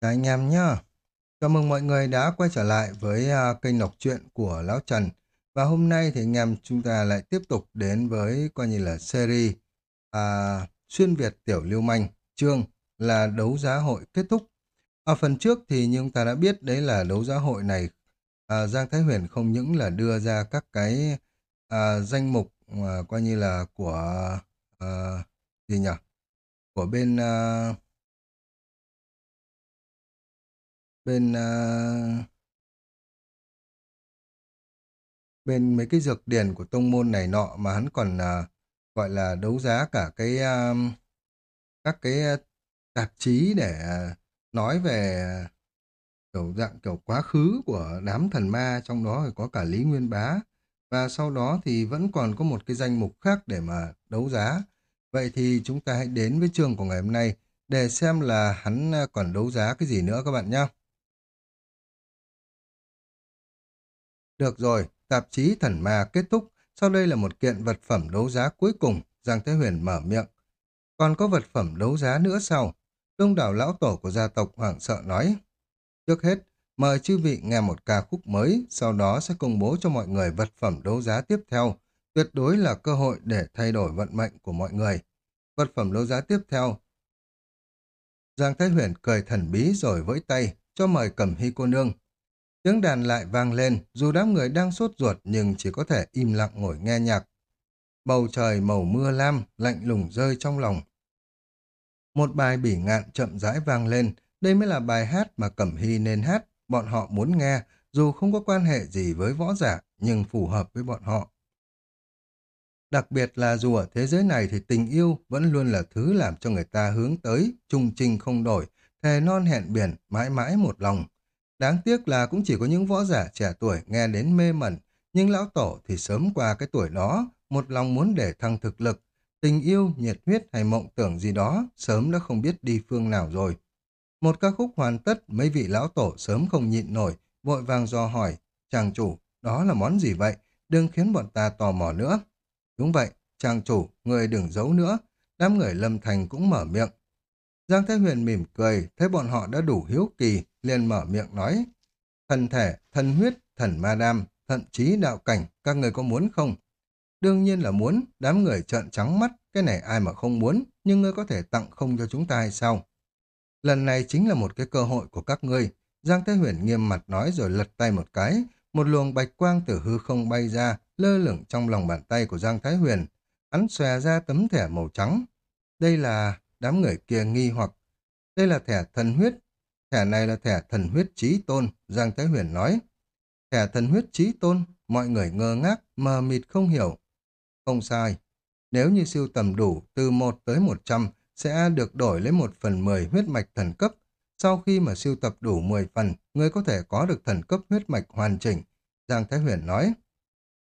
các anh em nhá. Chào mừng mọi người đã quay trở lại với uh, kênh đọc truyện của Lão Trần. Và hôm nay thì anh em chúng ta lại tiếp tục đến với coi như là series à, Xuyên Việt Tiểu Lưu Manh, chương là đấu giá hội kết thúc. Ở phần trước thì như chúng ta đã biết đấy là đấu giá hội này à, Giang Thái Huyền không những là đưa ra các cái à, danh mục mà coi như là của à, gì nhỉ? Của bên à, bên à, bên mấy cái dược điển của tông môn này nọ mà hắn còn à, gọi là đấu giá cả cái à, các cái tạp chí để nói về kiểu dạng kiểu quá khứ của đám thần ma trong đó có cả Lý Nguyên Bá và sau đó thì vẫn còn có một cái danh mục khác để mà đấu giá. Vậy thì chúng ta hãy đến với trường của ngày hôm nay để xem là hắn còn đấu giá cái gì nữa các bạn nhé. Được rồi, tạp chí Thần Ma kết thúc, sau đây là một kiện vật phẩm đấu giá cuối cùng, Giang Thế Huyền mở miệng. Còn có vật phẩm đấu giá nữa sau. Đông đảo lão tổ của gia tộc hoảng sợ nói. Trước hết, mời chư vị nghe một ca khúc mới, sau đó sẽ công bố cho mọi người vật phẩm đấu giá tiếp theo. Tuyệt đối là cơ hội để thay đổi vận mệnh của mọi người. Vật phẩm đấu giá tiếp theo. Giang Thái Huyền cười thần bí rồi vẫy tay, cho mời cầm hy cô nương. Tiếng đàn lại vang lên, dù đám người đang sốt ruột nhưng chỉ có thể im lặng ngồi nghe nhạc. Bầu trời màu mưa lam, lạnh lùng rơi trong lòng. Một bài bỉ ngạn chậm rãi vang lên, đây mới là bài hát mà Cẩm Hy nên hát, bọn họ muốn nghe, dù không có quan hệ gì với võ giả, nhưng phù hợp với bọn họ. Đặc biệt là dù ở thế giới này thì tình yêu vẫn luôn là thứ làm cho người ta hướng tới, trung trình không đổi, thề non hẹn biển, mãi mãi một lòng. Đáng tiếc là cũng chỉ có những võ giả trẻ tuổi nghe đến mê mẩn, nhưng lão tổ thì sớm qua cái tuổi đó, một lòng muốn để thăng thực lực, tình yêu, nhiệt huyết hay mộng tưởng gì đó, sớm đã không biết đi phương nào rồi. Một ca khúc hoàn tất, mấy vị lão tổ sớm không nhịn nổi, vội vàng do hỏi, chàng chủ, đó là món gì vậy? Đừng khiến bọn ta tò mò nữa. Đúng vậy, chàng chủ, người đừng giấu nữa. Đám người lâm thành cũng mở miệng. Giang Thái Huyền mỉm cười, thấy bọn họ đã đủ hiếu kỳ, liền mở miệng nói. Thần thể, thần huyết, thần ma đam, thậm chí đạo cảnh, các người có muốn không? Đương nhiên là muốn, đám người trợn trắng mắt, cái này ai mà không muốn, nhưng ngươi có thể tặng không cho chúng ta hay sao? Lần này chính là một cái cơ hội của các ngươi. Giang Thế Huyền nghiêm mặt nói rồi lật tay một cái, một luồng bạch quang từ hư không bay ra, lơ lửng trong lòng bàn tay của Giang Thái Huyền. Hắn xòe ra tấm thẻ màu trắng. Đây là đám người kia nghi hoặc. Đây là thẻ thần huyết. Thẻ này là thẻ thần huyết trí tôn, Giang Thái Huyền nói. Thẻ thần huyết trí tôn, mọi người ngơ ngác, mờ mịt không hiểu. Không sai. Nếu như siêu tầm đủ từ 1 tới 100 sẽ được đổi lấy 1 phần 10 huyết mạch thần cấp. Sau khi mà siêu tập đủ 10 phần, người có thể có được thần cấp huyết mạch hoàn chỉnh. Giang Thái Huyền nói.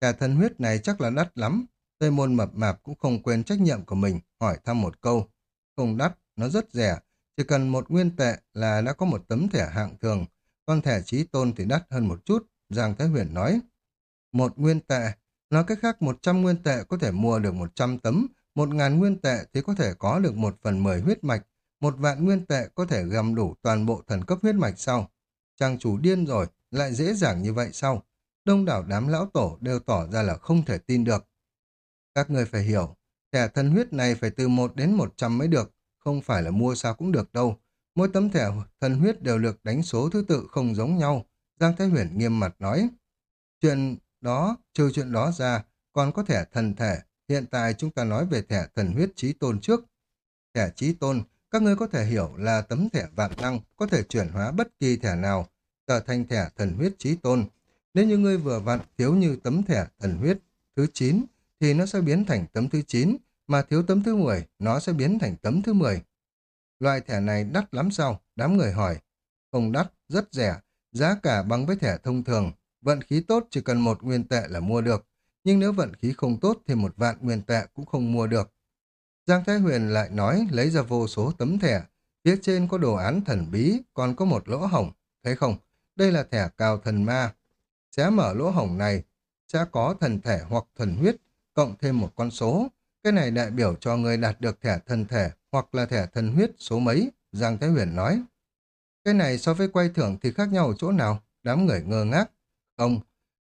Thẻ thần huyết này chắc là đắt lắm. Tây môn mập mạp cũng không quên trách nhiệm của mình, hỏi thăm một câu. Không đắt, nó rất rẻ. Chỉ cần một nguyên tệ là đã có một tấm thẻ hạng thường. Con thẻ trí tôn thì đắt hơn một chút, Giang Thái Huyền nói. Một nguyên tệ, nói cách khác 100 nguyên tệ có thể mua được 100 tấm, một ngàn nguyên tệ thì có thể có được một phần mười huyết mạch, một vạn nguyên tệ có thể gầm đủ toàn bộ thần cấp huyết mạch sau. Chàng chủ điên rồi, lại dễ dàng như vậy sau. Đông đảo đám lão tổ đều tỏ ra là không thể tin được. Các người phải hiểu, thẻ thần huyết này phải từ 1 đến 100 mới được, không phải là mua sao cũng được đâu. Mỗi tấm thẻ thần huyết đều được đánh số thứ tự không giống nhau. Giang Thái Huyền nghiêm mặt nói. Chuyện đó, trừ chuyện đó ra, còn có thẻ thần thể. Hiện tại chúng ta nói về thẻ thần huyết trí tôn trước. Thẻ trí tôn, các ngươi có thể hiểu là tấm thẻ vạn năng, có thể chuyển hóa bất kỳ thẻ nào, trở thành thẻ thần huyết trí tôn. Nếu như ngươi vừa vặn thiếu như tấm thẻ thần huyết thứ 9, thì nó sẽ biến thành tấm thứ 9, mà thiếu tấm thứ 10, nó sẽ biến thành tấm thứ 10. Loại thẻ này đắt lắm sao? Đám người hỏi. Không đắt, rất rẻ, giá cả bằng với thẻ thông thường. Vận khí tốt chỉ cần một nguyên tệ là mua được, nhưng nếu vận khí không tốt thì một vạn nguyên tệ cũng không mua được. Giang Thái Huyền lại nói lấy ra vô số tấm thẻ, phía trên có đồ án thần bí, còn có một lỗ hổng. Thấy không? Đây là thẻ cao thần ma. Sẽ mở lỗ hổng này, sẽ có thần thể hoặc thần huyết, cộng thêm một con số. Cái này đại biểu cho người đạt được thẻ thần thể hoặc là thẻ thần huyết số mấy, Giang Thái Huyền nói. Cái này so với quay thưởng thì khác nhau ở chỗ nào? Đám người ngơ ngác. Không,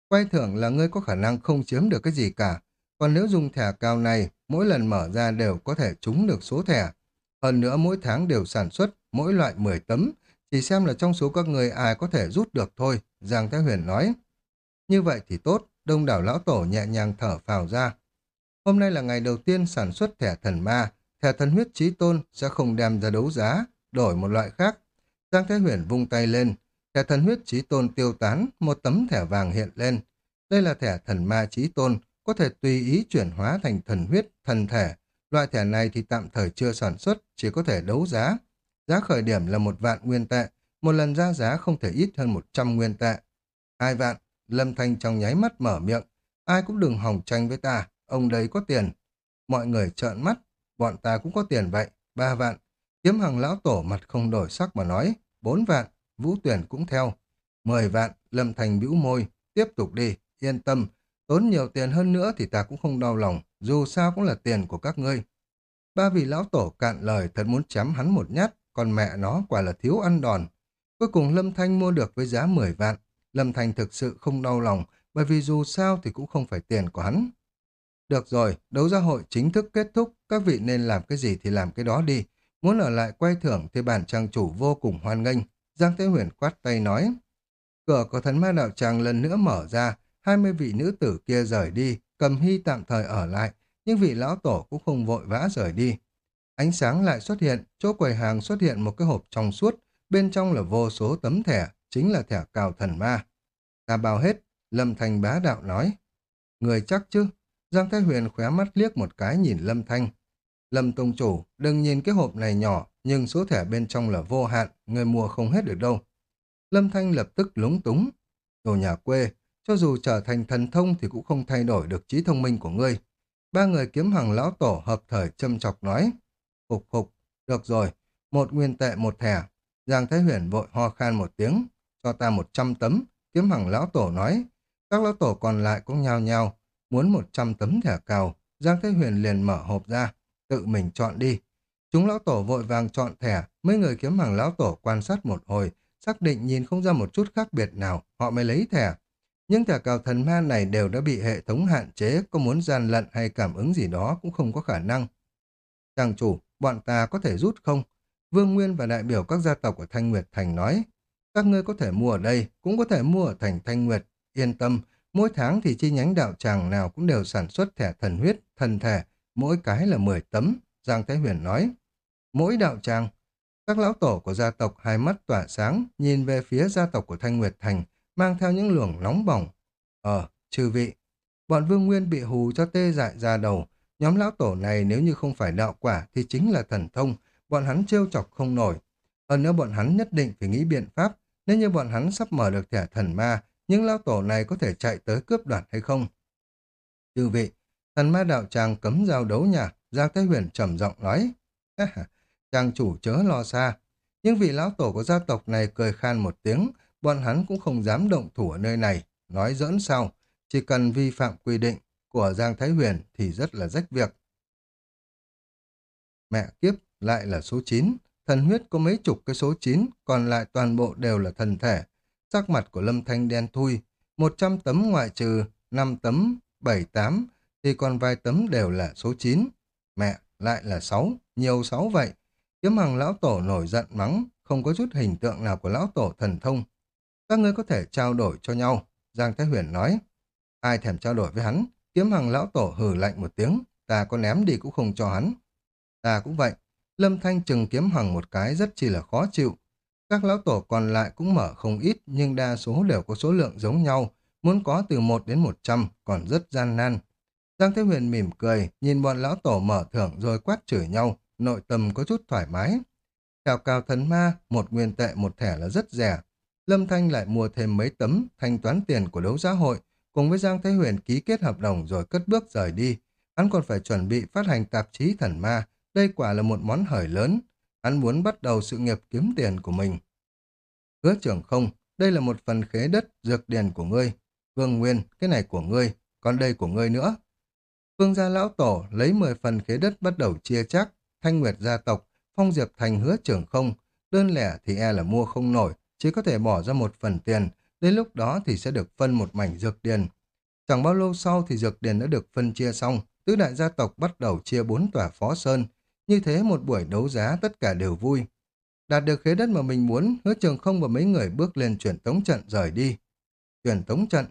quay thưởng là ngươi có khả năng không chiếm được cái gì cả. Còn nếu dùng thẻ cao này, mỗi lần mở ra đều có thể trúng được số thẻ. Hơn nữa mỗi tháng đều sản xuất mỗi loại 10 tấm, chỉ xem là trong số các người ai có thể rút được thôi, Giang Thái Huyền nói. Như vậy thì tốt, đông đảo lão tổ nhẹ nhàng thở phào ra. Hôm nay là ngày đầu tiên sản xuất thẻ thần ma, thẻ thần huyết trí tôn sẽ không đem ra đấu giá, đổi một loại khác. Giang Thế Huyền vung tay lên, thẻ thần huyết trí tôn tiêu tán, một tấm thẻ vàng hiện lên. Đây là thẻ thần ma trí tôn, có thể tùy ý chuyển hóa thành thần huyết, thần thể. Loại thẻ này thì tạm thời chưa sản xuất, chỉ có thể đấu giá. Giá khởi điểm là một vạn nguyên tệ, một lần ra giá không thể ít hơn một trăm nguyên tệ. Hai vạn, Lâm Thanh trong nháy mắt mở miệng. Ai cũng đừng hòng tranh với ta, ông đấy có tiền. Mọi người trợn mắt, bọn ta cũng có tiền vậy, ba vạn. Kiếm hằng lão tổ mặt không đổi sắc mà nói, bốn vạn, vũ tuyển cũng theo. Mười vạn, Lâm Thành bĩu môi, tiếp tục đi, yên tâm, tốn nhiều tiền hơn nữa thì ta cũng không đau lòng, dù sao cũng là tiền của các ngươi. Ba vị lão tổ cạn lời thật muốn chém hắn một nhát, còn mẹ nó quả là thiếu ăn đòn. Cuối cùng Lâm Thanh mua được với giá 10 vạn. Lâm Thanh thực sự không đau lòng, bởi vì dù sao thì cũng không phải tiền của hắn. Được rồi, đấu giá hội chính thức kết thúc, các vị nên làm cái gì thì làm cái đó đi. Muốn ở lại quay thưởng thì bản trang chủ vô cùng hoan nghênh. Giang Thế Huyền quát tay nói. Cửa của thần ma đạo tràng lần nữa mở ra, 20 vị nữ tử kia rời đi, cầm hy tạm thời ở lại, nhưng vị lão tổ cũng không vội vã rời đi. Ánh sáng lại xuất hiện, chỗ quầy hàng xuất hiện một cái hộp trong suốt, bên trong là vô số tấm thẻ, chính là thẻ cào thần ma. Ta bao hết, Lâm thành bá đạo nói. Người chắc chứ? Giang Thái Huyền khóe mắt liếc một cái nhìn Lâm Thanh. Lâm Tông Chủ, đừng nhìn cái hộp này nhỏ, nhưng số thẻ bên trong là vô hạn, người mua không hết được đâu. Lâm Thanh lập tức lúng túng. Đồ nhà quê, cho dù trở thành thần thông thì cũng không thay đổi được trí thông minh của ngươi. Ba người kiếm hàng lão tổ hợp thời châm chọc nói. Phục phục, được rồi, một nguyên tệ một thẻ. Giang Thái Huyền vội ho khan một tiếng, cho ta một trăm tấm, kiếm hàng lão tổ nói. Các lão tổ còn lại cũng nhao nhao, muốn một trăm tấm thẻ cào. Giang Thế Huyền liền mở hộp ra, tự mình chọn đi. Chúng lão tổ vội vàng chọn thẻ, mấy người kiếm hàng lão tổ quan sát một hồi, xác định nhìn không ra một chút khác biệt nào, họ mới lấy thẻ. Những thẻ cào thần ma này đều đã bị hệ thống hạn chế, có muốn gian lận hay cảm ứng gì đó cũng không có khả năng. Chàng chủ, bọn ta có thể rút không? Vương Nguyên và đại biểu các gia tộc của Thanh Nguyệt Thành nói, các ngươi có thể mua ở đây, cũng có thể mua ở thành Thanh Nguyệt. Yên tâm, mỗi tháng thì chi nhánh đạo tràng nào cũng đều sản xuất thẻ thần huyết, thần thẻ mỗi cái là 10 tấm, Giang Thái Huyền nói. Mỗi đạo tràng, các lão tổ của gia tộc hai mắt tỏa sáng, nhìn về phía gia tộc của Thanh Nguyệt Thành, mang theo những luồng nóng bỏng. Ờ, chư vị, bọn Vương Nguyên bị hù cho tê dại ra đầu, Nhóm lão tổ này nếu như không phải đạo quả thì chính là thần thông, bọn hắn trêu chọc không nổi. Hơn nữa bọn hắn nhất định phải nghĩ biện pháp, nếu như bọn hắn sắp mở được thẻ thần ma, những lão tổ này có thể chạy tới cướp đoạt hay không? Chư vị, thần ma đạo tràng cấm giao đấu nhà, Giang Thái Huyền trầm giọng nói. Chàng chủ chớ lo xa. Nhưng vị lão tổ của gia tộc này cười khan một tiếng, bọn hắn cũng không dám động thủ ở nơi này. Nói dỡn sau, chỉ cần vi phạm quy định, của Giang Thái Huyền thì rất là rách việc. Mẹ kiếp lại là số 9, thần huyết có mấy chục cái số 9, còn lại toàn bộ đều là thần thể. Sắc mặt của Lâm Thanh đen thui, 100 tấm ngoại trừ 5 tấm, 7 8, thì còn vài tấm đều là số 9. Mẹ, lại là 6, nhiều 6 vậy. Kiếm hằng lão tổ nổi giận mắng, không có chút hình tượng nào của lão tổ thần thông. Các ngươi có thể trao đổi cho nhau, Giang Thái Huyền nói. Ai thèm trao đổi với hắn, Kiếm hằng lão tổ hừ lạnh một tiếng, ta có ném đi cũng không cho hắn. Ta cũng vậy, Lâm Thanh chừng kiếm hằng một cái rất chỉ là khó chịu. Các lão tổ còn lại cũng mở không ít nhưng đa số đều có số lượng giống nhau, muốn có từ 1 đến 100 còn rất gian nan. Giang Thế Huyền mỉm cười, nhìn bọn lão tổ mở thưởng rồi quát chửi nhau, nội tâm có chút thoải mái. Chào cao thần ma, một nguyên tệ một thẻ là rất rẻ. Lâm Thanh lại mua thêm mấy tấm thanh toán tiền của đấu giá hội, cùng với Giang Thế Huyền ký kết hợp đồng rồi cất bước rời đi. Hắn còn phải chuẩn bị phát hành tạp chí thần ma, đây quả là một món hời lớn. Hắn muốn bắt đầu sự nghiệp kiếm tiền của mình. Hứa trưởng không, đây là một phần khế đất dược điền của ngươi. Vương Nguyên, cái này của ngươi, còn đây của ngươi nữa. Vương gia lão tổ lấy 10 phần khế đất bắt đầu chia chắc, thanh nguyệt gia tộc, phong diệp thành hứa trưởng không, đơn lẻ thì e là mua không nổi, chỉ có thể bỏ ra một phần tiền, đến lúc đó thì sẽ được phân một mảnh dược điền. Chẳng bao lâu sau thì dược điền đã được phân chia xong, tứ đại gia tộc bắt đầu chia bốn tòa phó sơn. Như thế một buổi đấu giá tất cả đều vui. Đạt được khế đất mà mình muốn, hứa trường không và mấy người bước lên chuyển tống trận rời đi. Chuyển tống trận,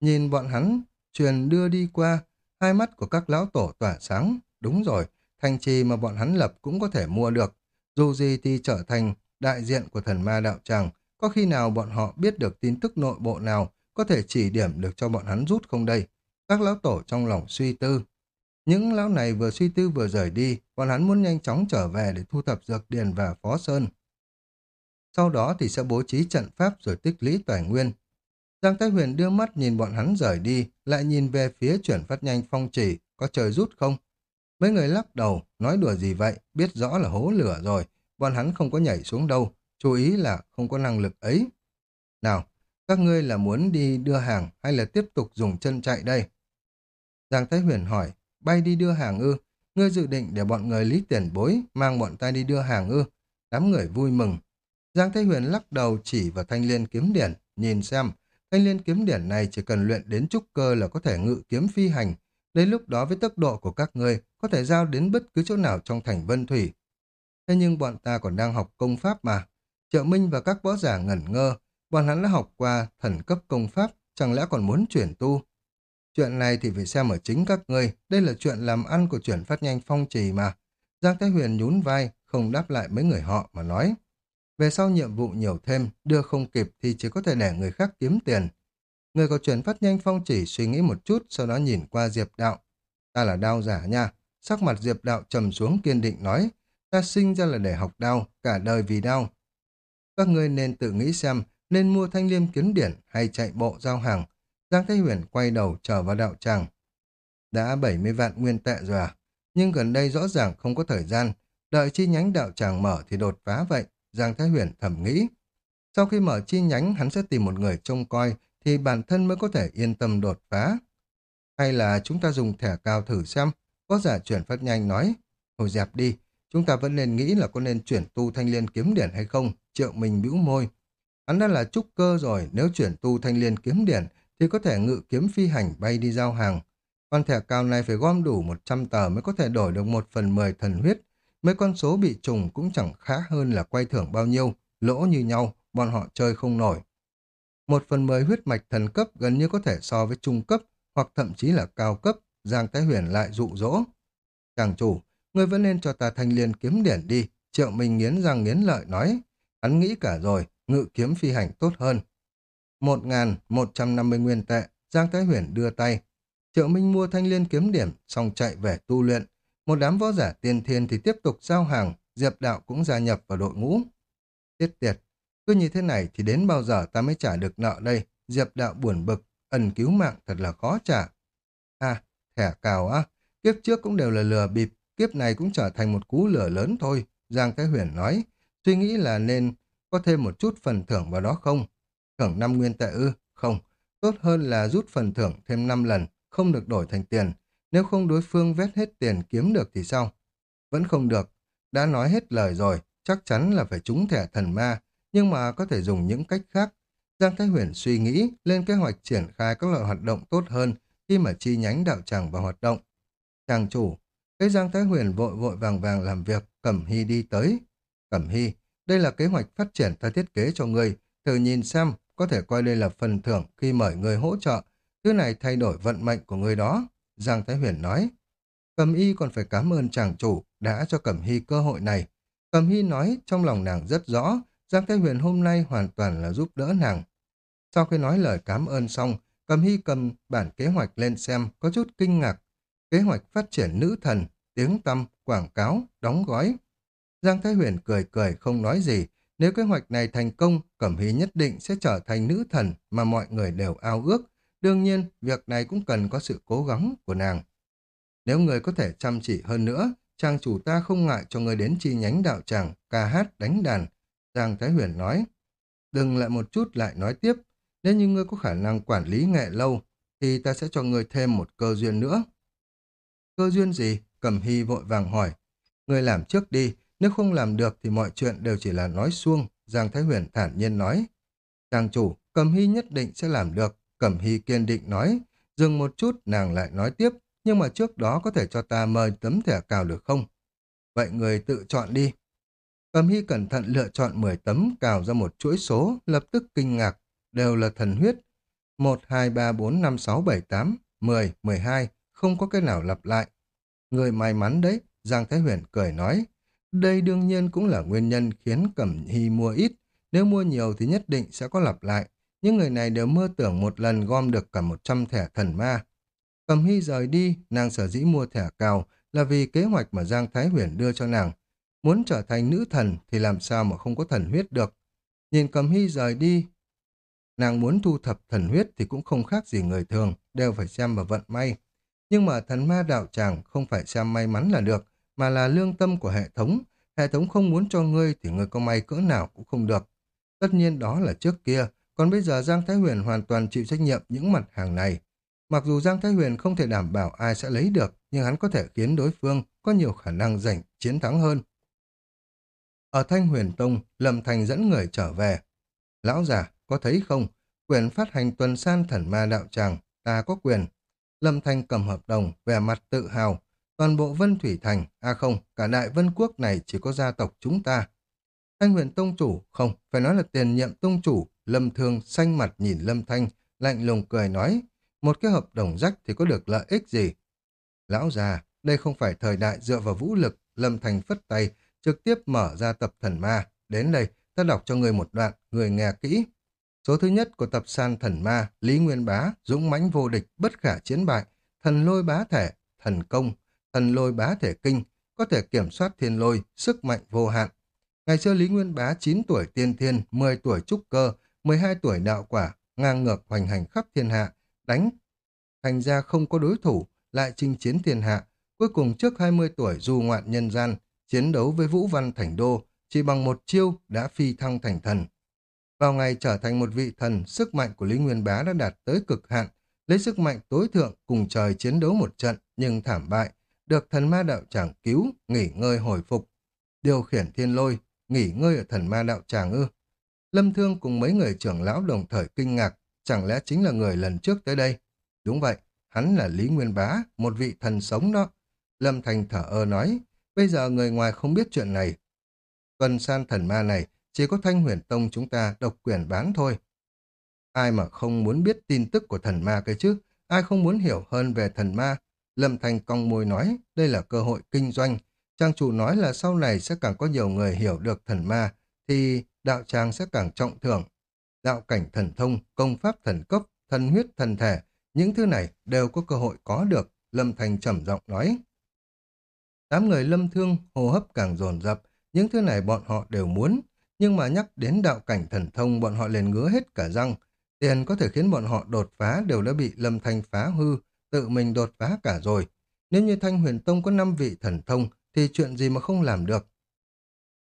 nhìn bọn hắn, truyền đưa đi qua, hai mắt của các lão tổ tỏa sáng. Đúng rồi, thành trì mà bọn hắn lập cũng có thể mua được. Dù gì thì trở thành đại diện của thần ma đạo tràng, có khi nào bọn họ biết được tin tức nội bộ nào có thể chỉ điểm được cho bọn hắn rút không đây? Các lão tổ trong lòng suy tư. Những lão này vừa suy tư vừa rời đi, bọn hắn muốn nhanh chóng trở về để thu thập dược điền và phó sơn. Sau đó thì sẽ bố trí trận pháp rồi tích lũy tài nguyên. Giang Thái Huyền đưa mắt nhìn bọn hắn rời đi, lại nhìn về phía chuyển phát nhanh phong chỉ, có trời rút không? Mấy người lắc đầu, nói đùa gì vậy, biết rõ là hố lửa rồi, bọn hắn không có nhảy xuống đâu, chú ý là không có năng lực ấy. Nào, các ngươi là muốn đi đưa hàng hay là tiếp tục dùng chân chạy đây? Giang Thái Huyền hỏi, bay đi đưa hàng ư? Ngươi dự định để bọn người lý tiền bối mang bọn ta đi đưa hàng ư? Đám người vui mừng. Giang Thế Huyền lắc đầu chỉ vào thanh liên kiếm điển, nhìn xem, thanh liên kiếm điển này chỉ cần luyện đến trúc cơ là có thể ngự kiếm phi hành. Đến lúc đó với tốc độ của các ngươi có thể giao đến bất cứ chỗ nào trong thành Vân Thủy. Thế nhưng bọn ta còn đang học công pháp mà. Trợ Minh và các võ giả ngẩn ngơ, bọn hắn đã học qua thần cấp công pháp, chẳng lẽ còn muốn chuyển tu. Chuyện này thì phải xem ở chính các ngươi, đây là chuyện làm ăn của chuyển phát nhanh phong trì mà. Giang Thái Huyền nhún vai, không đáp lại mấy người họ mà nói. Về sau nhiệm vụ nhiều thêm, đưa không kịp thì chỉ có thể để người khác kiếm tiền. Người có chuyển phát nhanh phong chỉ suy nghĩ một chút, sau đó nhìn qua Diệp Đạo. Ta là đao giả nha. Sắc mặt Diệp Đạo trầm xuống kiên định nói, ta sinh ra là để học đao, cả đời vì đao. Các ngươi nên tự nghĩ xem, nên mua thanh liêm kiếm điển hay chạy bộ giao hàng. Giang Thái Huyền quay đầu trở vào đạo tràng. Đã 70 vạn nguyên tệ rồi à? Nhưng gần đây rõ ràng không có thời gian. Đợi chi nhánh đạo tràng mở thì đột phá vậy. Giang Thái Huyền thầm nghĩ. Sau khi mở chi nhánh, hắn sẽ tìm một người trông coi, thì bản thân mới có thể yên tâm đột phá. Hay là chúng ta dùng thẻ cao thử xem? Có giả chuyển phát nhanh nói. hồi dẹp đi, chúng ta vẫn nên nghĩ là có nên chuyển tu thanh liên kiếm điển hay không. Triệu mình bĩu môi. Hắn đã là trúc cơ rồi, nếu chuyển tu thanh liên kiếm điển thì có thể ngự kiếm phi hành bay đi giao hàng. Con thẻ cao này phải gom đủ 100 tờ mới có thể đổi được một phần 10 thần huyết, Mấy con số bị trùng cũng chẳng khá hơn là quay thưởng bao nhiêu, lỗ như nhau, bọn họ chơi không nổi. Một phần mười huyết mạch thần cấp gần như có thể so với trung cấp hoặc thậm chí là cao cấp, Giang Thái Huyền lại dụ dỗ. Chàng chủ, ngươi vẫn nên cho ta thanh liên kiếm điển đi, triệu mình nghiến răng nghiến lợi nói. Hắn nghĩ cả rồi, ngự kiếm phi hành tốt hơn. Một ngàn, một trăm năm mươi nguyên tệ, Giang Thái Huyền đưa tay. Triệu Minh mua thanh liên kiếm điểm, xong chạy về tu luyện. Một đám võ giả tiên thiên thì tiếp tục giao hàng, Diệp Đạo cũng gia nhập vào đội ngũ. Tiết tiệt, cứ như thế này thì đến bao giờ ta mới trả được nợ đây? Diệp Đạo buồn bực, ẩn cứu mạng thật là khó trả. À, thẻ cào á, kiếp trước cũng đều là lừa bịp, kiếp này cũng trở thành một cú lửa lớn thôi. Giang Thái Huyền nói, suy nghĩ là nên có thêm một chút phần thưởng vào đó không? Thưởng năm nguyên tệ ư? Không, tốt hơn là rút phần thưởng thêm 5 lần, không được đổi thành tiền. Nếu không đối phương vét hết tiền kiếm được thì sao? Vẫn không được. Đã nói hết lời rồi, chắc chắn là phải trúng thẻ thần ma, nhưng mà có thể dùng những cách khác. Giang Thái Huyền suy nghĩ lên kế hoạch triển khai các loại hoạt động tốt hơn khi mà chi nhánh đạo tràng vào hoạt động. Chàng chủ, thấy Giang Thái Huyền vội vội vàng vàng làm việc, Cẩm Hy đi tới. Cẩm Hy, đây là kế hoạch phát triển ta thiết kế cho người, thử nhìn xem, có thể coi đây là phần thưởng khi mời người hỗ trợ, thứ này thay đổi vận mệnh của người đó. Giang Thái Huyền nói. Cẩm y còn phải cảm ơn chàng chủ đã cho Cẩm hy cơ hội này. Cẩm hy nói trong lòng nàng rất rõ, Giang Thái Huyền hôm nay hoàn toàn là giúp đỡ nàng. Sau khi nói lời cảm ơn xong, Cẩm hy cầm bản kế hoạch lên xem, có chút kinh ngạc. Kế hoạch phát triển nữ thần, tiếng tăm, quảng cáo, đóng gói. Giang Thái Huyền cười cười không nói gì. Nếu kế hoạch này thành công, Cẩm Hy nhất định sẽ trở thành nữ thần mà mọi người đều ao ước, Đương nhiên, việc này cũng cần có sự cố gắng của nàng. Nếu người có thể chăm chỉ hơn nữa, chàng chủ ta không ngại cho người đến chi nhánh đạo tràng, ca hát, đánh đàn. Giang Thái Huyền nói, đừng lại một chút lại nói tiếp, nếu như ngươi có khả năng quản lý nghệ lâu, thì ta sẽ cho ngươi thêm một cơ duyên nữa. Cơ duyên gì? cẩm Hy vội vàng hỏi. Ngươi làm trước đi, nếu không làm được thì mọi chuyện đều chỉ là nói suông, Giang Thái Huyền thản nhiên nói. Trang chủ, Cẩm Hy nhất định sẽ làm được, Cẩm Hy kiên định nói. Dừng một chút, nàng lại nói tiếp, nhưng mà trước đó có thể cho ta mời tấm thẻ cào được không? Vậy người tự chọn đi. Cẩm Hy cẩn thận lựa chọn 10 tấm cào ra một chuỗi số, lập tức kinh ngạc, đều là thần huyết. 1, 2, 3, 4, 5, 6, 7, 8, 10, 12, không có cái nào lặp lại. Người may mắn đấy, Giang Thái Huyền cười nói. Đây đương nhiên cũng là nguyên nhân khiến Cẩm Hy mua ít. Nếu mua nhiều thì nhất định sẽ có lặp lại. Những người này đều mơ tưởng một lần gom được cả 100 thẻ thần ma. Cẩm Hy rời đi, nàng sở dĩ mua thẻ cào là vì kế hoạch mà Giang Thái Huyền đưa cho nàng. Muốn trở thành nữ thần thì làm sao mà không có thần huyết được. Nhìn Cẩm Hy rời đi, nàng muốn thu thập thần huyết thì cũng không khác gì người thường, đều phải xem vào vận may. Nhưng mà thần ma đạo tràng không phải xem may mắn là được, mà là lương tâm của hệ thống. Hệ thống không muốn cho ngươi thì ngươi có may cỡ nào cũng không được. Tất nhiên đó là trước kia, còn bây giờ Giang Thái Huyền hoàn toàn chịu trách nhiệm những mặt hàng này. Mặc dù Giang Thái Huyền không thể đảm bảo ai sẽ lấy được, nhưng hắn có thể khiến đối phương có nhiều khả năng giành chiến thắng hơn. Ở Thanh Huyền Tông, Lâm Thành dẫn người trở về. Lão già, có thấy không? Quyền phát hành tuần san thần ma đạo tràng, ta có quyền. Lâm Thanh cầm hợp đồng, vẻ mặt tự hào. Toàn bộ Vân Thủy Thành, à không, cả đại Vân Quốc này chỉ có gia tộc chúng ta. Thanh huyền tông chủ, không, phải nói là tiền nhiệm tông chủ, Lâm Thương xanh mặt nhìn Lâm Thanh, lạnh lùng cười nói, một cái hợp đồng rách thì có được lợi ích gì? Lão già, đây không phải thời đại dựa vào vũ lực, Lâm Thanh phất tay, trực tiếp mở ra tập thần ma. Đến đây, ta đọc cho người một đoạn, người nghe kỹ. Số thứ nhất của tập san thần ma, Lý Nguyên Bá, dũng mãnh vô địch, bất khả chiến bại, thần lôi bá thể, thần công, thần lôi bá thể kinh, có thể kiểm soát thiên lôi, sức mạnh vô hạn. Ngày xưa Lý Nguyên Bá 9 tuổi tiên thiên, 10 tuổi trúc cơ, 12 tuổi đạo quả, ngang ngược hoành hành khắp thiên hạ, đánh thành ra không có đối thủ, lại chinh chiến thiên hạ. Cuối cùng trước 20 tuổi du ngoạn nhân gian, chiến đấu với Vũ Văn Thành Đô, chỉ bằng một chiêu đã phi thăng thành thần. Vào ngày trở thành một vị thần, sức mạnh của Lý Nguyên Bá đã đạt tới cực hạn, lấy sức mạnh tối thượng cùng trời chiến đấu một trận nhưng thảm bại, được thần ma đạo tràng cứu, nghỉ ngơi hồi phục. Điều khiển thiên lôi, nghỉ ngơi ở thần ma đạo tràng ư. Lâm Thương cùng mấy người trưởng lão đồng thời kinh ngạc, chẳng lẽ chính là người lần trước tới đây? Đúng vậy, hắn là Lý Nguyên Bá, một vị thần sống đó. Lâm Thành thở ơ nói, bây giờ người ngoài không biết chuyện này. Tuần san thần ma này, chỉ có thanh huyền tông chúng ta độc quyền bán thôi. Ai mà không muốn biết tin tức của thần ma cái chứ? Ai không muốn hiểu hơn về thần ma? Lâm Thành cong môi nói, đây là cơ hội kinh doanh. Trang chủ nói là sau này sẽ càng có nhiều người hiểu được thần ma, thì đạo tràng sẽ càng trọng thưởng. Đạo cảnh thần thông, công pháp thần cấp, thần huyết thần thể, những thứ này đều có cơ hội có được, Lâm Thành trầm giọng nói. Đám người lâm thương, hô hấp càng dồn dập, những thứ này bọn họ đều muốn, nhưng mà nhắc đến đạo cảnh thần thông bọn họ liền ngứa hết cả răng. Tiền có thể khiến bọn họ đột phá đều đã bị Lâm Thanh phá hư, tự mình đột phá cả rồi. Nếu như Thanh Huyền Tông có 5 vị thần thông, thì chuyện gì mà không làm được.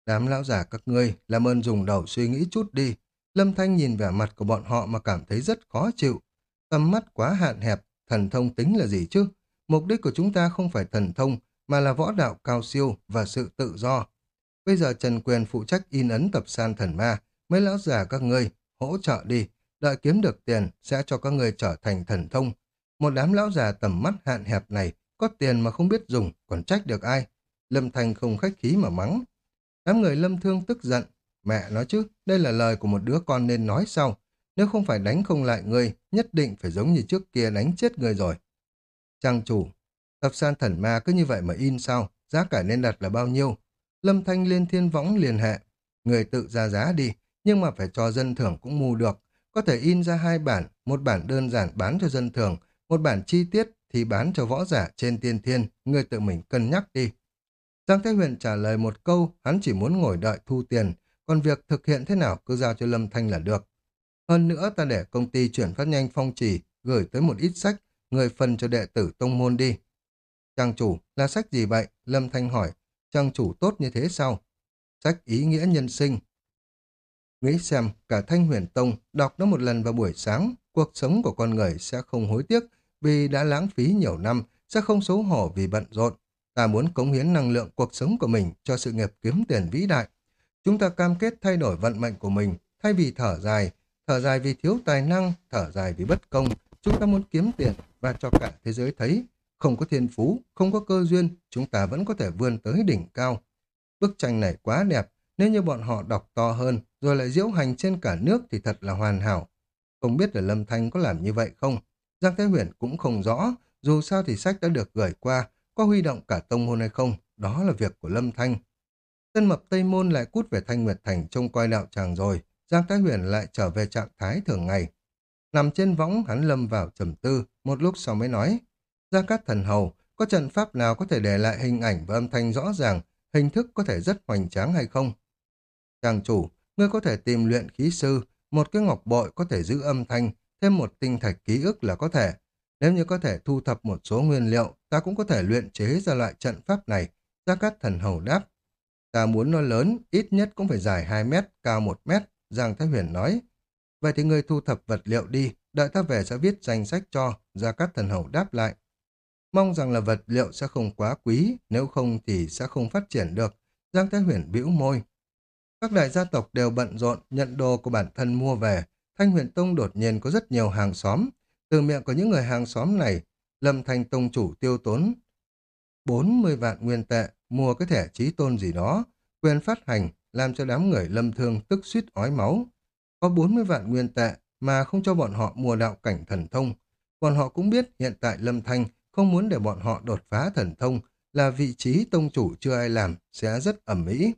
Đám lão giả các ngươi, làm ơn dùng đầu suy nghĩ chút đi. Lâm Thanh nhìn vẻ mặt của bọn họ mà cảm thấy rất khó chịu. Tầm mắt quá hạn hẹp, thần thông tính là gì chứ? Mục đích của chúng ta không phải thần thông, mà là võ đạo cao siêu và sự tự do. Bây giờ Trần Quyền phụ trách in ấn tập san thần ma, mấy lão già các ngươi hỗ trợ đi, đợi kiếm được tiền sẽ cho các ngươi trở thành thần thông. Một đám lão già tầm mắt hạn hẹp này có tiền mà không biết dùng, còn trách được ai. Lâm Thành không khách khí mà mắng. Đám người Lâm Thương tức giận. Mẹ nói chứ, đây là lời của một đứa con nên nói sau. Nếu không phải đánh không lại người nhất định phải giống như trước kia đánh chết người rồi. Trang chủ, tập san thần ma cứ như vậy mà in sao? Giá cả nên đặt là bao nhiêu? Lâm Thanh lên thiên võng liên hệ. Người tự ra giá đi, nhưng mà phải cho dân thưởng cũng mù được. Có thể in ra hai bản, một bản đơn giản bán cho dân thường, một bản chi tiết thì bán cho võ giả trên tiên thiên, người tự mình cân nhắc đi. Giang Thế Huyền trả lời một câu, hắn chỉ muốn ngồi đợi thu tiền, còn việc thực hiện thế nào cứ giao cho Lâm Thanh là được. Hơn nữa ta để công ty chuyển phát nhanh phong trì, gửi tới một ít sách, người phân cho đệ tử tông môn đi. Trang chủ, là sách gì vậy? Lâm Thanh hỏi, trang chủ tốt như thế sao? Sách ý nghĩa nhân sinh. Nghĩ xem, cả Thanh Huyền Tông đọc nó một lần vào buổi sáng, cuộc sống của con người sẽ không hối tiếc vì đã lãng phí nhiều năm, sẽ không xấu hổ vì bận rộn. Ta muốn cống hiến năng lượng cuộc sống của mình cho sự nghiệp kiếm tiền vĩ đại. Chúng ta cam kết thay đổi vận mệnh của mình, thay vì thở dài, thở dài vì thiếu tài năng, thở dài vì bất công. Chúng ta muốn kiếm tiền và cho cả thế giới thấy, không có thiên phú, không có cơ duyên, chúng ta vẫn có thể vươn tới đỉnh cao. Bức tranh này quá đẹp, nếu như bọn họ đọc to hơn, rồi lại diễu hành trên cả nước thì thật là hoàn hảo. Không biết là Lâm Thanh có làm như vậy không? Giang Thái Huyền cũng không rõ, dù sao thì sách đã được gửi qua, có huy động cả tông môn hay không, đó là việc của Lâm Thanh. Tân mập Tây Môn lại cút về Thanh Nguyệt Thành trông coi đạo tràng rồi, Giang Thái Huyền lại trở về trạng thái thường ngày. Nằm trên võng, hắn lâm vào trầm tư, một lúc sau mới nói. Gia Cát Thần Hầu, có trận pháp nào có thể để lại hình ảnh và âm thanh rõ ràng, hình thức có thể rất hoành tráng hay không? Chàng chủ, ngươi có thể tìm luyện khí sư, một cái ngọc bội có thể giữ âm thanh, thêm một tinh thạch ký ức là có thể. Nếu như có thể thu thập một số nguyên liệu, ta cũng có thể luyện chế ra loại trận pháp này. Gia Cát Thần Hầu đáp. Ta muốn nó lớn, ít nhất cũng phải dài 2 mét, cao 1 mét, Giang Thái Huyền nói. Vậy thì ngươi thu thập vật liệu đi, đợi ta về sẽ viết danh sách cho, Gia Cát Thần Hầu đáp lại. Mong rằng là vật liệu sẽ không quá quý, nếu không thì sẽ không phát triển được. Giang Thái Huyền bĩu môi. Các đại gia tộc đều bận rộn nhận đồ của bản thân mua về. Thanh huyền tông đột nhiên có rất nhiều hàng xóm. Từ miệng của những người hàng xóm này, Lâm Thanh Tông chủ tiêu tốn 40 vạn nguyên tệ mua cái thẻ trí tôn gì đó, quyền phát hành, làm cho đám người lâm thương tức suýt ói máu. Có 40 vạn nguyên tệ mà không cho bọn họ mua đạo cảnh thần thông. Bọn họ cũng biết hiện tại Lâm Thanh không muốn để bọn họ đột phá thần thông là vị trí tông chủ chưa ai làm sẽ rất ẩm mỹ.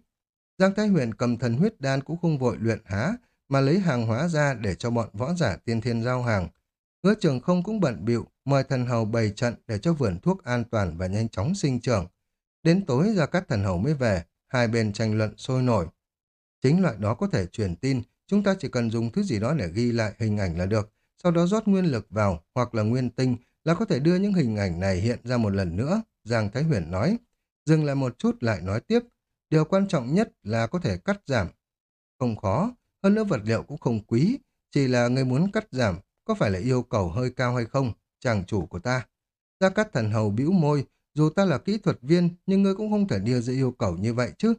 Giang Thái Huyền cầm thần huyết đan cũng không vội luyện há mà lấy hàng hóa ra để cho bọn võ giả tiên thiên giao hàng. Hứa trường không cũng bận bịu mời thần hầu bày trận để cho vườn thuốc an toàn và nhanh chóng sinh trưởng. Đến tối ra các thần hầu mới về, hai bên tranh luận sôi nổi. Chính loại đó có thể truyền tin, chúng ta chỉ cần dùng thứ gì đó để ghi lại hình ảnh là được, sau đó rót nguyên lực vào hoặc là nguyên tinh là có thể đưa những hình ảnh này hiện ra một lần nữa, Giang Thái Huyền nói. Dừng lại một chút lại nói tiếp, điều quan trọng nhất là có thể cắt giảm. Không khó, hơn nữa vật liệu cũng không quý, chỉ là người muốn cắt giảm, có phải là yêu cầu hơi cao hay không, chàng chủ của ta. Gia Cát Thần Hầu bĩu môi, dù ta là kỹ thuật viên, nhưng ngươi cũng không thể đưa ra yêu cầu như vậy chứ.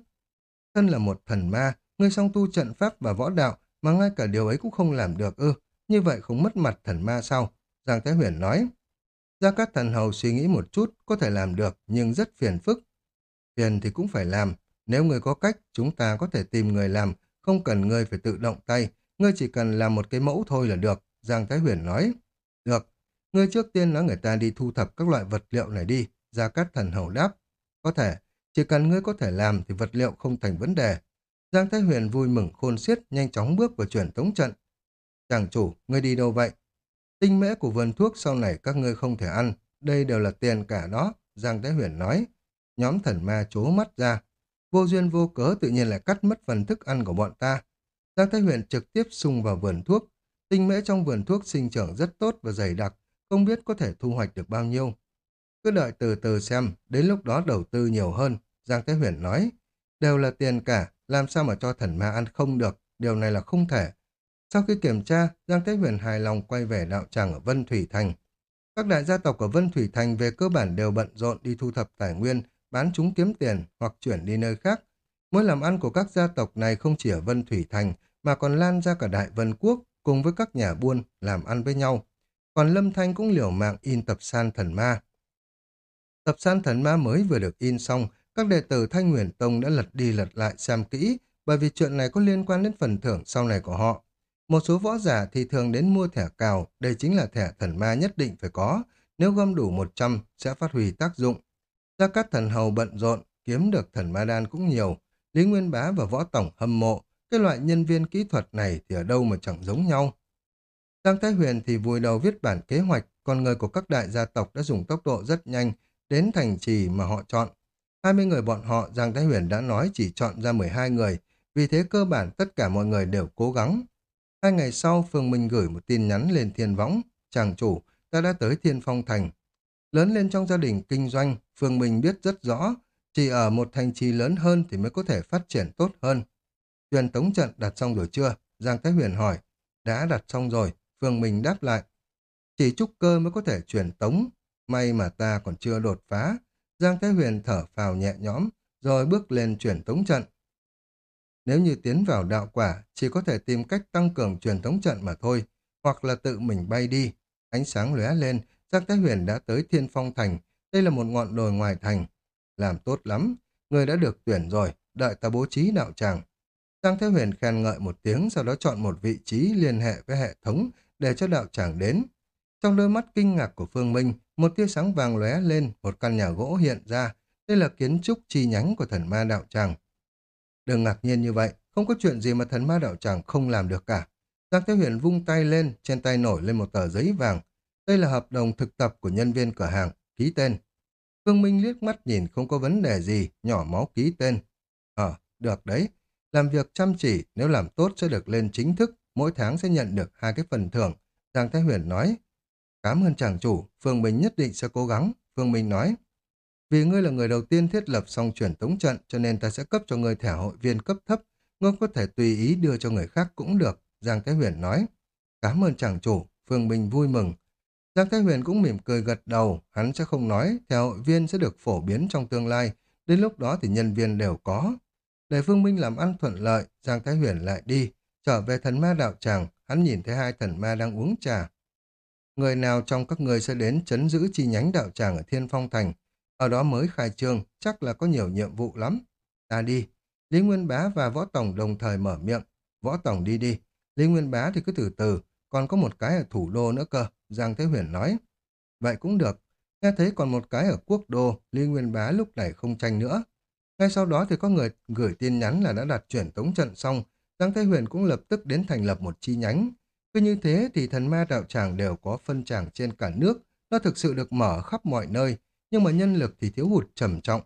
Thân là một thần ma, ngươi song tu trận pháp và võ đạo, mà ngay cả điều ấy cũng không làm được ư. Như vậy không mất mặt thần ma sao? Giang Thái Huyền nói. Gia Cát Thần Hầu suy nghĩ một chút, có thể làm được, nhưng rất phiền phức. Phiền thì cũng phải làm. Nếu người có cách, chúng ta có thể tìm người làm, không cần ngươi phải tự động tay. Ngươi chỉ cần làm một cái mẫu thôi là được, Giang Thái Huyền nói. Được, ngươi trước tiên nói người ta đi thu thập các loại vật liệu này đi, Gia Cát Thần Hầu đáp. Có thể, chỉ cần ngươi có thể làm thì vật liệu không thành vấn đề. Giang Thái Huyền vui mừng khôn xiết, nhanh chóng bước vào chuyển tống trận. Chàng chủ, ngươi đi đâu vậy? Tinh mễ của vườn thuốc sau này các ngươi không thể ăn, đây đều là tiền cả đó, Giang Thái Huyền nói. Nhóm thần ma chố mắt ra. Vô duyên vô cớ tự nhiên lại cắt mất phần thức ăn của bọn ta. Giang Thái Huyền trực tiếp xung vào vườn thuốc. Tinh mễ trong vườn thuốc sinh trưởng rất tốt và dày đặc, không biết có thể thu hoạch được bao nhiêu. Cứ đợi từ từ xem, đến lúc đó đầu tư nhiều hơn, Giang Thế Huyền nói. Đều là tiền cả, làm sao mà cho thần ma ăn không được, điều này là không thể. Sau khi kiểm tra, Giang Thế Huyền hài lòng quay về đạo tràng ở Vân Thủy Thành. Các đại gia tộc ở Vân Thủy Thành về cơ bản đều bận rộn đi thu thập tài nguyên, bán chúng kiếm tiền hoặc chuyển đi nơi khác. Mối làm ăn của các gia tộc này không chỉ ở Vân Thủy Thành mà còn lan ra cả Đại Vân Quốc cùng với các nhà buôn làm ăn với nhau. Còn Lâm Thanh cũng liều mạng in tập san thần ma. Tập san thần ma mới vừa được in xong, các đệ tử Thanh Nguyên Tông đã lật đi lật lại xem kỹ, bởi vì chuyện này có liên quan đến phần thưởng sau này của họ. Một số võ giả thì thường đến mua thẻ cào, đây chính là thẻ thần ma nhất định phải có, nếu gom đủ 100 sẽ phát huy tác dụng. Gia Cát thần hầu bận rộn, kiếm được thần ma đan cũng nhiều, Lý Nguyên Bá và Võ Tổng hâm mộ, cái loại nhân viên kỹ thuật này thì ở đâu mà chẳng giống nhau. Giang Thái Huyền thì vùi đầu viết bản kế hoạch, còn người của các đại gia tộc đã dùng tốc độ rất nhanh đến thành trì mà họ chọn. 20 người bọn họ Giang Thái Huyền đã nói chỉ chọn ra 12 người, vì thế cơ bản tất cả mọi người đều cố gắng. Hai ngày sau, Phương Minh gửi một tin nhắn lên thiên võng. Chàng chủ, ta đã tới thiên phong thành. Lớn lên trong gia đình kinh doanh, Phương Minh biết rất rõ, chỉ ở một thành trì lớn hơn thì mới có thể phát triển tốt hơn. Truyền tống trận đặt xong rồi chưa? Giang Thái Huyền hỏi. Đã đặt xong rồi, Phương Minh đáp lại. Chỉ trúc cơ mới có thể truyền tống, may mà ta còn chưa đột phá. Giang Thái Huyền thở phào nhẹ nhõm, rồi bước lên truyền tống trận. Nếu như tiến vào đạo quả, chỉ có thể tìm cách tăng cường truyền tống trận mà thôi, hoặc là tự mình bay đi. Ánh sáng lóe lên, Giang Thái Huyền đã tới Thiên Phong Thành. Đây là một ngọn đồi ngoài thành. Làm tốt lắm, người đã được tuyển rồi, đợi ta bố trí đạo tràng. Giang Thế Huyền khen ngợi một tiếng, sau đó chọn một vị trí liên hệ với hệ thống để cho đạo tràng đến. Trong đôi mắt kinh ngạc của Phương Minh, một tia sáng vàng lóe lên, một căn nhà gỗ hiện ra. Đây là kiến trúc chi nhánh của thần ma đạo tràng. Đừng ngạc nhiên như vậy, không có chuyện gì mà thần ma đạo tràng không làm được cả. Giang Thế Huyền vung tay lên, trên tay nổi lên một tờ giấy vàng. Đây là hợp đồng thực tập của nhân viên cửa hàng, ký tên. Phương Minh liếc mắt nhìn không có vấn đề gì, nhỏ máu ký tên. Ờ, được đấy. Làm việc chăm chỉ, nếu làm tốt sẽ được lên chính thức, mỗi tháng sẽ nhận được hai cái phần thưởng. Giang Thái Huyền nói. Cảm ơn chàng chủ, Phương Minh nhất định sẽ cố gắng. Phương Minh nói. Vì ngươi là người đầu tiên thiết lập xong chuyển tống trận, cho nên ta sẽ cấp cho ngươi thẻ hội viên cấp thấp. Ngươi có thể tùy ý đưa cho người khác cũng được. Giang Thái Huyền nói. Cảm ơn chàng chủ, Phương Minh vui mừng. Giang Thái Huyền cũng mỉm cười gật đầu, hắn sẽ không nói, Theo hội viên sẽ được phổ biến trong tương lai, đến lúc đó thì nhân viên đều có. Để Phương Minh làm ăn thuận lợi, Giang Thái Huyền lại đi, trở về thần ma đạo tràng, hắn nhìn thấy hai thần ma đang uống trà. Người nào trong các người sẽ đến chấn giữ chi nhánh đạo tràng ở Thiên Phong Thành, ở đó mới khai trương, chắc là có nhiều nhiệm vụ lắm. Ta đi. Lý Nguyên Bá và Võ Tổng đồng thời mở miệng. Võ Tổng đi đi. Lý Nguyên Bá thì cứ từ từ, còn có một cái ở thủ đô nữa cơ, Giang Thế Huyền nói. Vậy cũng được. Nghe thấy còn một cái ở quốc đô, Lý Nguyên Bá lúc này không tranh nữa. Ngay sau đó thì có người gửi tin nhắn là đã đặt chuyển tống trận xong, Giang Thế Huyền cũng lập tức đến thành lập một chi nhánh. Cứ như thế thì thần ma đạo tràng đều có phân tràng trên cả nước, nó thực sự được mở khắp mọi nơi, nhưng mà nhân lực thì thiếu hụt trầm trọng.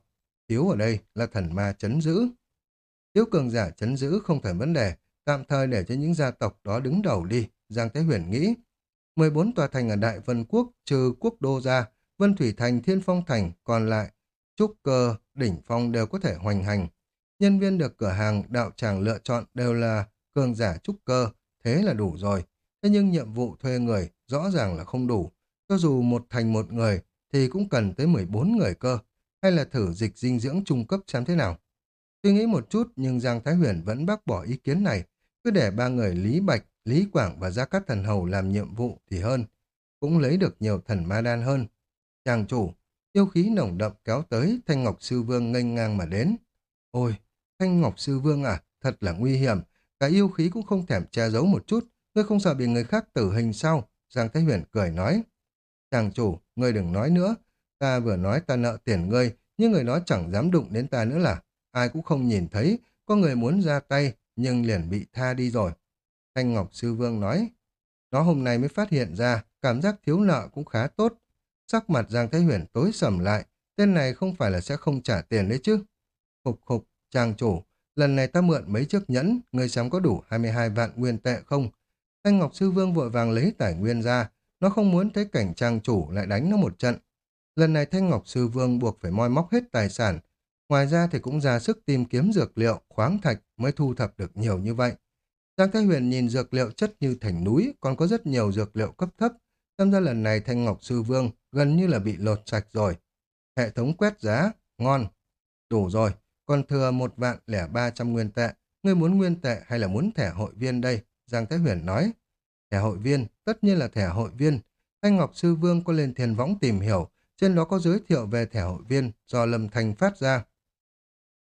Thiếu ở đây là thần ma chấn giữ. Thiếu cường giả chấn giữ không thành vấn đề, tạm thời để cho những gia tộc đó đứng đầu đi, Giang Thế Huyền nghĩ. 14 tòa thành ở Đại Vân Quốc trừ quốc đô ra, Vân Thủy Thành, Thiên Phong Thành, còn lại trúc cơ, đỉnh phong đều có thể hoành hành. Nhân viên được cửa hàng đạo tràng lựa chọn đều là cường giả trúc cơ, thế là đủ rồi. Thế nhưng nhiệm vụ thuê người rõ ràng là không đủ. Cho dù một thành một người thì cũng cần tới 14 người cơ. Hay là thử dịch dinh dưỡng trung cấp xem thế nào. Suy nghĩ một chút nhưng Giang Thái Huyền vẫn bác bỏ ý kiến này. Cứ để ba người Lý Bạch, Lý Quảng và Gia Cát Thần Hầu làm nhiệm vụ thì hơn. Cũng lấy được nhiều thần ma đan hơn. Chàng chủ, yêu khí nồng đậm kéo tới, Thanh Ngọc Sư Vương nghênh ngang mà đến. Ôi, Thanh Ngọc Sư Vương à, thật là nguy hiểm. Cả yêu khí cũng không thèm che giấu một chút. Ngươi không sợ bị người khác tử hình sao? Giang Thái Huyền cười nói. Chàng chủ, ngươi đừng nói nữa. Ta vừa nói ta nợ tiền ngươi, nhưng người đó chẳng dám đụng đến ta nữa là. Ai cũng không nhìn thấy, có người muốn ra tay, nhưng liền bị tha đi rồi. Thanh Ngọc Sư Vương nói. Nó hôm nay mới phát hiện ra, cảm giác thiếu nợ cũng khá tốt. Sắc mặt Giang Thái Huyền tối sầm lại, tên này không phải là sẽ không trả tiền đấy chứ. Khục khục, trang chủ, lần này ta mượn mấy chiếc nhẫn, người xem có đủ 22 vạn nguyên tệ không? Thanh Ngọc Sư Vương vội vàng lấy tài nguyên ra, nó không muốn thấy cảnh trang chủ lại đánh nó một trận. Lần này Thanh Ngọc Sư Vương buộc phải moi móc hết tài sản, ngoài ra thì cũng ra sức tìm kiếm dược liệu, khoáng thạch mới thu thập được nhiều như vậy. Giang Thái Huyền nhìn dược liệu chất như thành núi, còn có rất nhiều dược liệu cấp thấp. xem ra lần này Thanh Ngọc Sư Vương gần như là bị lột sạch rồi. Hệ thống quét giá, ngon. Đủ rồi, còn thừa một vạn lẻ ba trăm nguyên tệ. Ngươi muốn nguyên tệ hay là muốn thẻ hội viên đây? Giang Thái Huyền nói. Thẻ hội viên, tất nhiên là thẻ hội viên. Thanh Ngọc Sư Vương có lên thiền võng tìm hiểu, trên đó có giới thiệu về thẻ hội viên do Lâm Thành phát ra.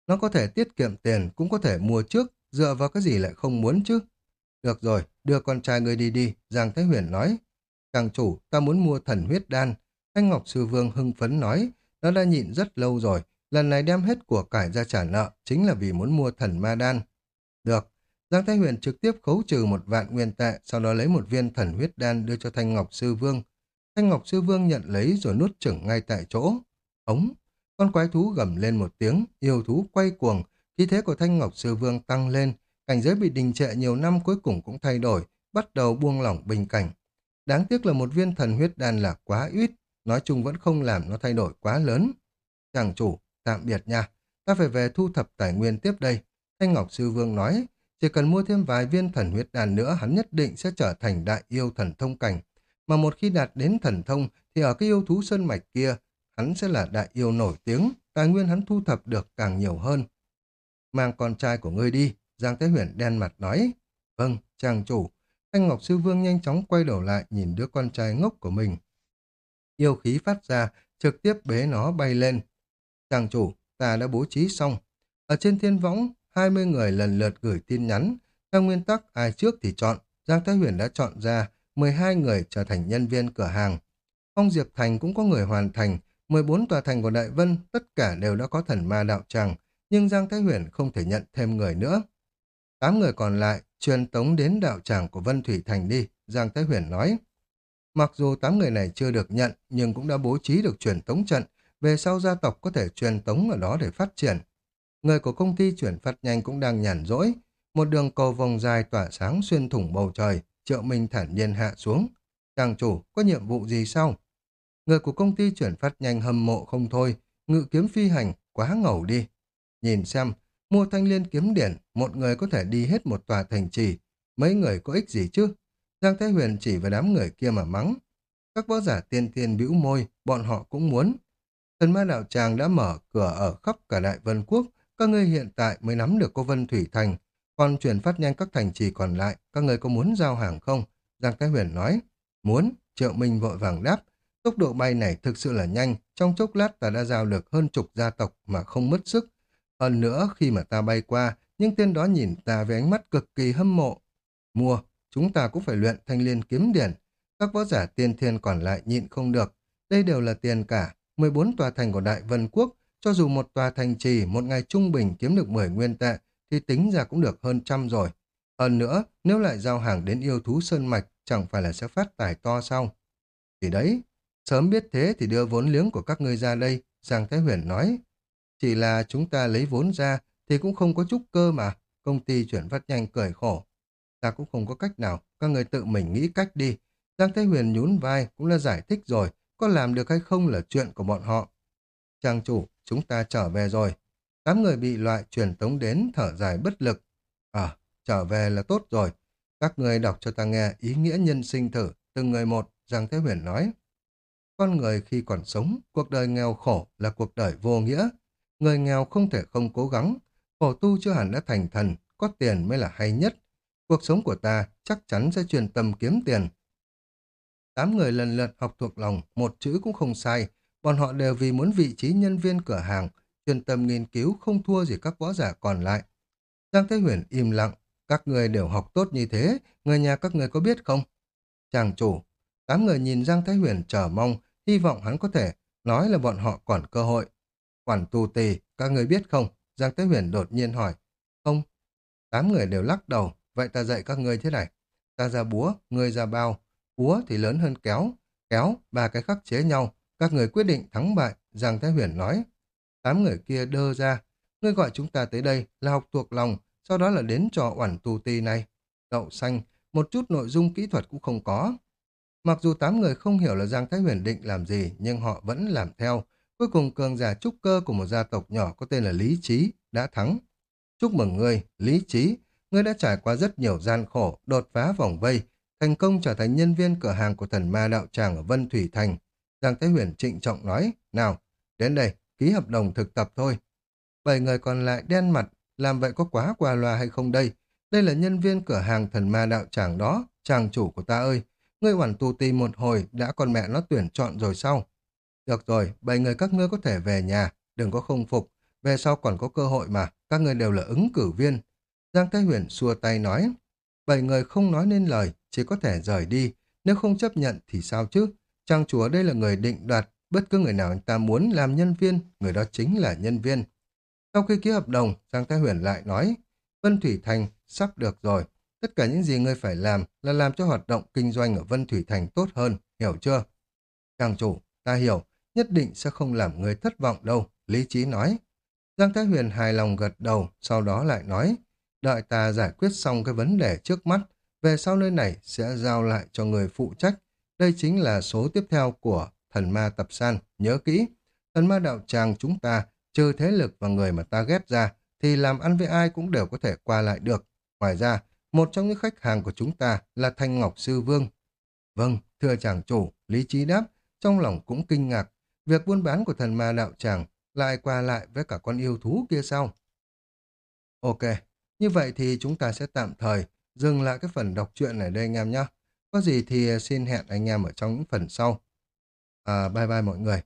Nó có thể tiết kiệm tiền, cũng có thể mua trước, dựa vào cái gì lại không muốn chứ? Được rồi, đưa con trai ngươi đi đi, Giang Thái Huyền nói. Chàng chủ, ta muốn mua thần huyết đan. Thanh Ngọc Sư Vương hưng phấn nói, nó đã nhịn rất lâu rồi, lần này đem hết của cải ra trả nợ, chính là vì muốn mua thần ma đan. Được, Giang Thái Huyền trực tiếp khấu trừ một vạn nguyên tệ, sau đó lấy một viên thần huyết đan đưa cho Thanh Ngọc Sư Vương. Thanh Ngọc Sư Vương nhận lấy rồi nuốt chửng ngay tại chỗ. Ống! Con quái thú gầm lên một tiếng, yêu thú quay cuồng, khí thế của Thanh Ngọc Sư Vương tăng lên, cảnh giới bị đình trệ nhiều năm cuối cùng cũng thay đổi, bắt đầu buông lỏng bình cảnh. Đáng tiếc là một viên thần huyết đan là quá ít, nói chung vẫn không làm nó thay đổi quá lớn. Chàng chủ, tạm biệt nha, ta phải về thu thập tài nguyên tiếp đây. Thanh Ngọc Sư Vương nói, chỉ cần mua thêm vài viên thần huyết đan nữa hắn nhất định sẽ trở thành đại yêu thần thông cảnh. Mà một khi đạt đến thần thông thì ở cái yêu thú sơn mạch kia, hắn sẽ là đại yêu nổi tiếng, tài nguyên hắn thu thập được càng nhiều hơn. Mang con trai của ngươi đi, Giang Thế Huyền đen mặt nói. Vâng, chàng chủ. Thanh Ngọc Sư Vương nhanh chóng quay đầu lại nhìn đứa con trai ngốc của mình. Yêu khí phát ra, trực tiếp bế nó bay lên. Chàng chủ, ta đã bố trí xong. Ở trên thiên võng, 20 người lần lượt gửi tin nhắn. Theo nguyên tắc, ai trước thì chọn. Giang Thái Huyền đã chọn ra 12 người trở thành nhân viên cửa hàng. Phong Diệp Thành cũng có người hoàn thành. 14 tòa thành của Đại Vân, tất cả đều đã có thần ma đạo tràng. Nhưng Giang Thái Huyền không thể nhận thêm người nữa. Tám người còn lại, truyền tống đến đạo tràng của Vân Thủy Thành đi, Giang Thái Huyền nói. Mặc dù tám người này chưa được nhận, nhưng cũng đã bố trí được truyền tống trận, về sau gia tộc có thể truyền tống ở đó để phát triển. Người của công ty chuyển phát nhanh cũng đang nhàn rỗi. Một đường cầu vòng dài tỏa sáng xuyên thủng bầu trời, triệu minh thản nhiên hạ xuống. Chàng chủ, có nhiệm vụ gì sao? Người của công ty chuyển phát nhanh hâm mộ không thôi, ngự kiếm phi hành, quá ngầu đi. Nhìn xem, mua thanh liên kiếm điển, một người có thể đi hết một tòa thành trì, mấy người có ích gì chứ? Giang Thái Huyền chỉ vào đám người kia mà mắng. Các võ giả tiên tiên bĩu môi, bọn họ cũng muốn. Thần ma đạo tràng đã mở cửa ở khắp cả Đại Vân Quốc, các ngươi hiện tại mới nắm được cô Vân Thủy Thành, còn chuyển phát nhanh các thành trì còn lại, các ngươi có muốn giao hàng không? Giang Thái Huyền nói, muốn, Triệu Minh vội vàng đáp, tốc độ bay này thực sự là nhanh, trong chốc lát ta đã giao được hơn chục gia tộc mà không mất sức. Hơn nữa, khi mà ta bay qua, những tên đó nhìn ta với ánh mắt cực kỳ hâm mộ. Mua, chúng ta cũng phải luyện thanh liên kiếm điển. Các võ giả tiên thiên còn lại nhịn không được. Đây đều là tiền cả, 14 tòa thành của Đại Vân Quốc, cho dù một tòa thành trì một ngày trung bình kiếm được 10 nguyên tệ, thì tính ra cũng được hơn trăm rồi. Hơn nữa, nếu lại giao hàng đến yêu thú sơn mạch, chẳng phải là sẽ phát tài to sao? Thì đấy, sớm biết thế thì đưa vốn liếng của các ngươi ra đây, Giang Thái Huyền nói. Chỉ là chúng ta lấy vốn ra thì cũng không có chút cơ mà, công ty chuyển phát nhanh cười khổ. Ta cũng không có cách nào, các người tự mình nghĩ cách đi. Giang Thái Huyền nhún vai cũng là giải thích rồi, có làm được hay không là chuyện của bọn họ. Trang chủ, chúng ta trở về rồi. Tám người bị loại truyền tống đến thở dài bất lực. À, trở về là tốt rồi. Các người đọc cho ta nghe ý nghĩa nhân sinh thử, từng người một, Giang Thế Huyền nói. Con người khi còn sống, cuộc đời nghèo khổ là cuộc đời vô nghĩa. Người nghèo không thể không cố gắng. Khổ tu chưa hẳn đã thành thần, có tiền mới là hay nhất. Cuộc sống của ta chắc chắn sẽ truyền tâm kiếm tiền. Tám người lần lượt học thuộc lòng, một chữ cũng không sai. Bọn họ đều vì muốn vị trí nhân viên cửa hàng, chuyên tâm nghiên cứu không thua gì các võ giả còn lại. Giang Thế Huyền im lặng, các người đều học tốt như thế, người nhà các người có biết không? Chàng chủ, tám người nhìn Giang Thái Huyền chờ mong, hy vọng hắn có thể nói là bọn họ còn cơ hội. Quản tù tì, các người biết không? Giang Thái Huyền đột nhiên hỏi. Không. Tám người đều lắc đầu, vậy ta dạy các người thế này. Ta ra búa, người ra bao. Búa thì lớn hơn kéo. Kéo, ba cái khắc chế nhau. Các người quyết định thắng bại, Giang Thái Huyền nói. Tám người kia đơ ra. Ngươi gọi chúng ta tới đây là học thuộc lòng, sau đó là đến trò oản tù tì này. Đậu xanh, một chút nội dung kỹ thuật cũng không có. Mặc dù tám người không hiểu là Giang Thái Huyền định làm gì, nhưng họ vẫn làm theo. Cuối cùng cường giả trúc cơ của một gia tộc nhỏ có tên là Lý Trí đã thắng. Chúc mừng ngươi, Lý Trí, ngươi đã trải qua rất nhiều gian khổ, đột phá vòng vây, thành công trở thành nhân viên cửa hàng của thần ma đạo tràng ở Vân Thủy Thành. Giang Thái Huyền trịnh trọng nói, nào, đến đây, ký hợp đồng thực tập thôi. Bảy người còn lại đen mặt, làm vậy có quá qua loa hay không đây? Đây là nhân viên cửa hàng thần ma đạo tràng đó, chàng chủ của ta ơi. Ngươi hoàn tu ti một hồi, đã con mẹ nó tuyển chọn rồi sao? Được rồi, bảy người các ngươi có thể về nhà, đừng có không phục. Về sau còn có cơ hội mà, các ngươi đều là ứng cử viên. Giang Thái Huyền xua tay nói, bảy người không nói nên lời, chỉ có thể rời đi. Nếu không chấp nhận thì sao chứ? Trang chúa đây là người định đoạt, bất cứ người nào anh ta muốn làm nhân viên, người đó chính là nhân viên. Sau khi ký hợp đồng, Giang Thái Huyền lại nói, Vân Thủy Thành sắp được rồi. Tất cả những gì ngươi phải làm là làm cho hoạt động kinh doanh ở Vân Thủy Thành tốt hơn, hiểu chưa? Trang chủ, ta hiểu, nhất định sẽ không làm người thất vọng đâu, Lý Trí nói. Giang Thái Huyền hài lòng gật đầu, sau đó lại nói, đợi ta giải quyết xong cái vấn đề trước mắt, về sau nơi này sẽ giao lại cho người phụ trách. Đây chính là số tiếp theo của thần ma tập san, nhớ kỹ. Thần ma đạo tràng chúng ta, trừ thế lực và người mà ta ghép ra, thì làm ăn với ai cũng đều có thể qua lại được. Ngoài ra, một trong những khách hàng của chúng ta là Thanh Ngọc Sư Vương. Vâng, thưa chàng chủ, Lý Trí đáp, trong lòng cũng kinh ngạc. Việc buôn bán của thần ma đạo tràng lại qua lại với cả con yêu thú kia sau. Ok, như vậy thì chúng ta sẽ tạm thời dừng lại cái phần đọc truyện này đây anh em nhé. Có gì thì xin hẹn anh em ở trong những phần sau. À, bye bye mọi người.